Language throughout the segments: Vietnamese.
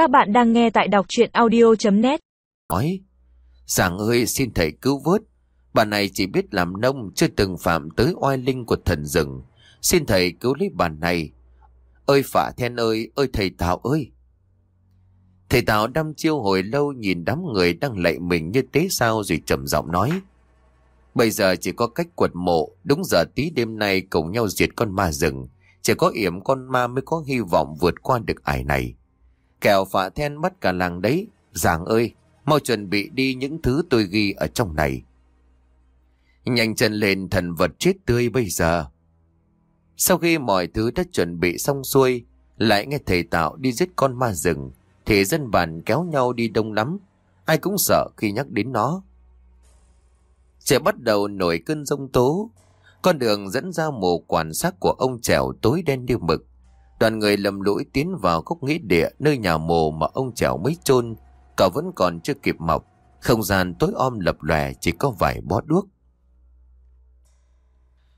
Các bạn đang nghe tại đọc chuyện audio.net Nói, Giảng ơi xin thầy cứu vớt. Bà này chỉ biết làm nông chưa từng phạm tới oai linh của thần rừng. Xin thầy cứu lấy bà này. Ơi phả then ơi, ơi thầy Tào ơi. Thầy Tào đăm chiêu hồi lâu nhìn đám người đang lạy mình như tế sao rồi trầm giọng nói. Bây giờ chỉ có cách quật mộ, đúng giờ tí đêm nay cùng nhau diệt con ma rừng. Chỉ có yểm con ma mới có hy vọng vượt qua được ải này. Kẻo phả then mất cả làng đấy. Giàng ơi, mau chuẩn bị đi những thứ tôi ghi ở trong này. Nhanh chân lên thần vật chết tươi bây giờ. Sau khi mọi thứ đã chuẩn bị xong xuôi, lại nghe thầy tạo đi giết con ma rừng, thì dân bản kéo nhau đi đông lắm. Ai cũng sợ khi nhắc đến nó. Sẽ bắt đầu nổi cơn rông tố. Con đường dẫn ra mồ quản sát của ông trèo tối đen như mực. Đoàn người lầm lũi tiến vào góc nghĩa địa nơi nhà mồ mà ông chảo mới chôn Cỏ vẫn còn chưa kịp mọc. Không gian tối om lập lòe chỉ có vài bó đuốc.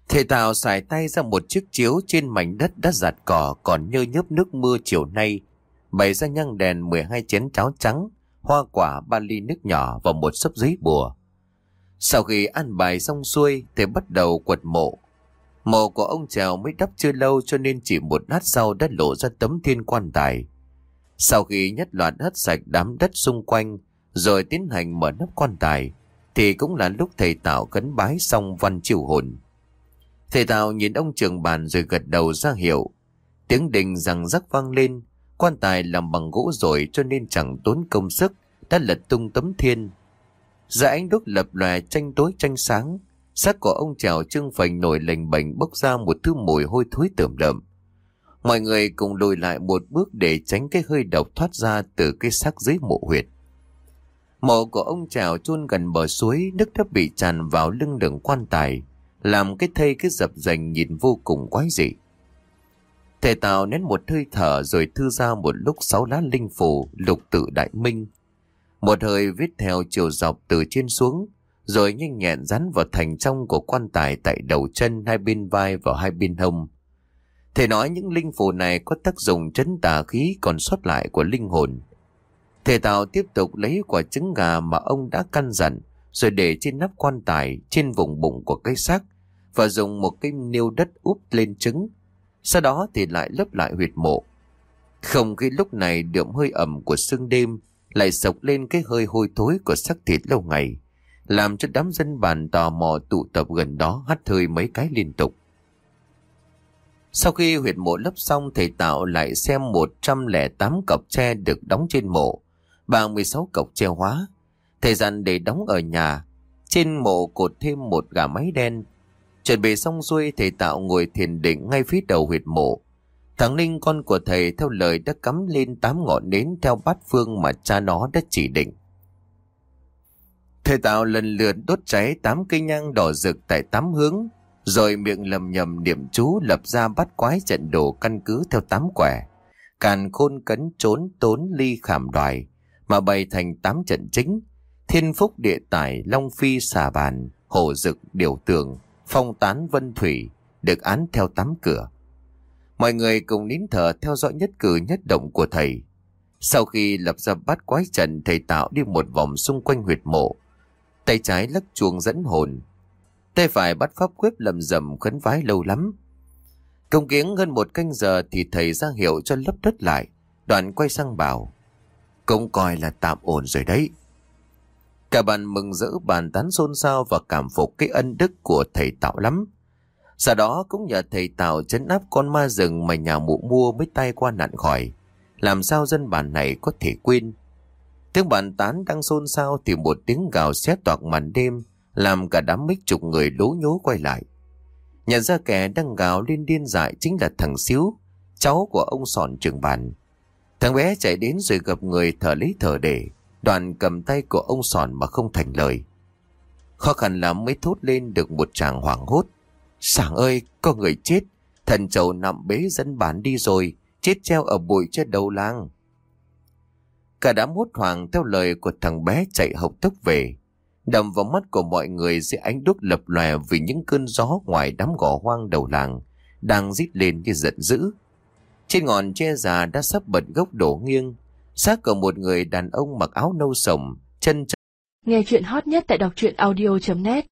Thầy Tào xài tay ra một chiếc chiếu trên mảnh đất đã giặt cỏ còn nhơ nhớp nước mưa chiều nay. Bày ra nhang đèn 12 chén cháo trắng, hoa quả ba ly nước nhỏ và một sấp giấy bùa. Sau khi ăn bài xong xuôi, thầy bắt đầu quật mộ. Mộ của ông Trèo mới đắp chưa lâu cho nên chỉ một lát sau đã lộ ra tấm thiên quan tài. Sau khi nhất loạt hất sạch đám đất xung quanh, rồi tiến hành mở nắp quan tài, thì cũng là lúc thầy Tạo cấn bái xong văn chiều hồn. Thầy Tạo nhìn ông trường bàn rồi gật đầu ra hiệu. Tiếng đình rằng rắc vang lên, quan tài làm bằng gỗ rồi cho nên chẳng tốn công sức, đã lật tung tấm thiên. Giữa ánh đúc lập lòe tranh tối tranh sáng, xác của ông trèo trưng phành nổi lềnh bềnh bốc ra một thứ mùi hôi thối tởm đậm. Mọi người cùng lùi lại một bước để tránh cái hơi độc thoát ra từ cái xác dưới mộ huyệt. Mộ của ông trèo chôn gần bờ suối, nước đã bị tràn vào lưng đường quan tài, làm cái thây cái dập dành nhìn vô cùng quái dị. Thầy Tào nén một hơi thở rồi thư ra một lúc sáu lá linh phù lục tự đại minh. Một hơi viết theo chiều dọc từ trên xuống, rồi nhanh nhẹn dán vào thành trong của quan tài tại đầu chân hai bên vai và hai bên hông. Thầy nói những linh phù này có tác dụng chấn tà khí còn sót lại của linh hồn. Thầy Tào tiếp tục lấy quả trứng gà mà ông đã căn dặn, rồi để trên nắp quan tài trên vùng bụng của cái xác và dùng một cái niêu đất úp lên trứng. Sau đó thì lại lấp lại huyệt mộ. Không khí lúc này đượm hơi ẩm của sương đêm lại sộc lên cái hơi hôi thối của xác thịt lâu ngày, làm cho đám dân bản tò mò tụ tập gần đó hắt hơi mấy cái liên tục. Sau khi huyệt mộ lấp xong, thầy tạo lại xem 108 cọc tre được đóng trên mộ, 36 cọc tre hóa. Thời gian để đóng ở nhà, trên mộ cột thêm một gà máy đen. Chuẩn bị xong xuôi, thầy tạo ngồi thiền định ngay phía đầu huyệt mộ. Thằng Ninh con của thầy theo lời đã cắm lên tám ngọn nến theo bát phương mà cha nó đã chỉ định. Thầy tạo lần lượt đốt cháy tám cây nhang đỏ rực tại tám hướng, rồi miệng lầm nhầm niệm chú lập ra bắt quái trận đồ căn cứ theo tám quẻ. Càn khôn cấn trốn tốn ly khảm đoài, mà bày thành tám trận chính. Thiên phúc địa tài long phi xà bàn, hổ dực điều tường, phong tán vân thủy, được án theo tám cửa. Mọi người cùng nín thở theo dõi nhất cử nhất động của thầy. Sau khi lập ra bát quái trận, thầy tạo đi một vòng xung quanh huyệt mộ. Tay trái lắc chuông dẫn hồn, Tay phải bắt pháp quyết lầm rầm khấn vái lâu lắm. Công kiến hơn một canh giờ thì thầy ra hiệu cho lấp đất lại. Đoạn quay sang bảo. Cũng coi là tạm ổn rồi đấy. Cả bạn mừng rỡ bàn tán xôn xao và cảm phục cái ân đức của thầy Tạo lắm. Sau đó cũng nhờ thầy Tạo chấn áp con ma rừng mà nhà mụ mua mới tay qua nạn khỏi. Làm sao dân bản này có thể quên. Tiếng bàn tán đang xôn xao thì một tiếng gào xé toạc màn đêm làm cả đám mấy chục người lố nhố quay lại. Nhận ra kẻ đang gào lên điên dại chính là thằng Xíu, cháu của ông Sòn trường bàn. Thằng bé chạy đến rồi gặp người thở lấy thở để, đoàn cầm tay của ông Sòn mà không thành lời. Khó khăn lắm mới thốt lên được một chàng hoảng hốt. Sảng ơi, có người chết, thần châu nằm bế dân bản đi rồi, chết treo ở bụi trên đầu làng. Cả đám hốt hoảng theo lời của thằng bé chạy hộc tốc về. Đầm vào mắt của mọi người dưới ánh đuốc lập lòe vì những cơn gió ngoài đám gò hoang đầu làng đang rít lên như giận dữ. Trên ngọn tre già đã sắp bật gốc đổ nghiêng, Xác của một người đàn ông mặc áo nâu sồng, chân Nghe chuyện hot nhất tại đọc truyện audio.net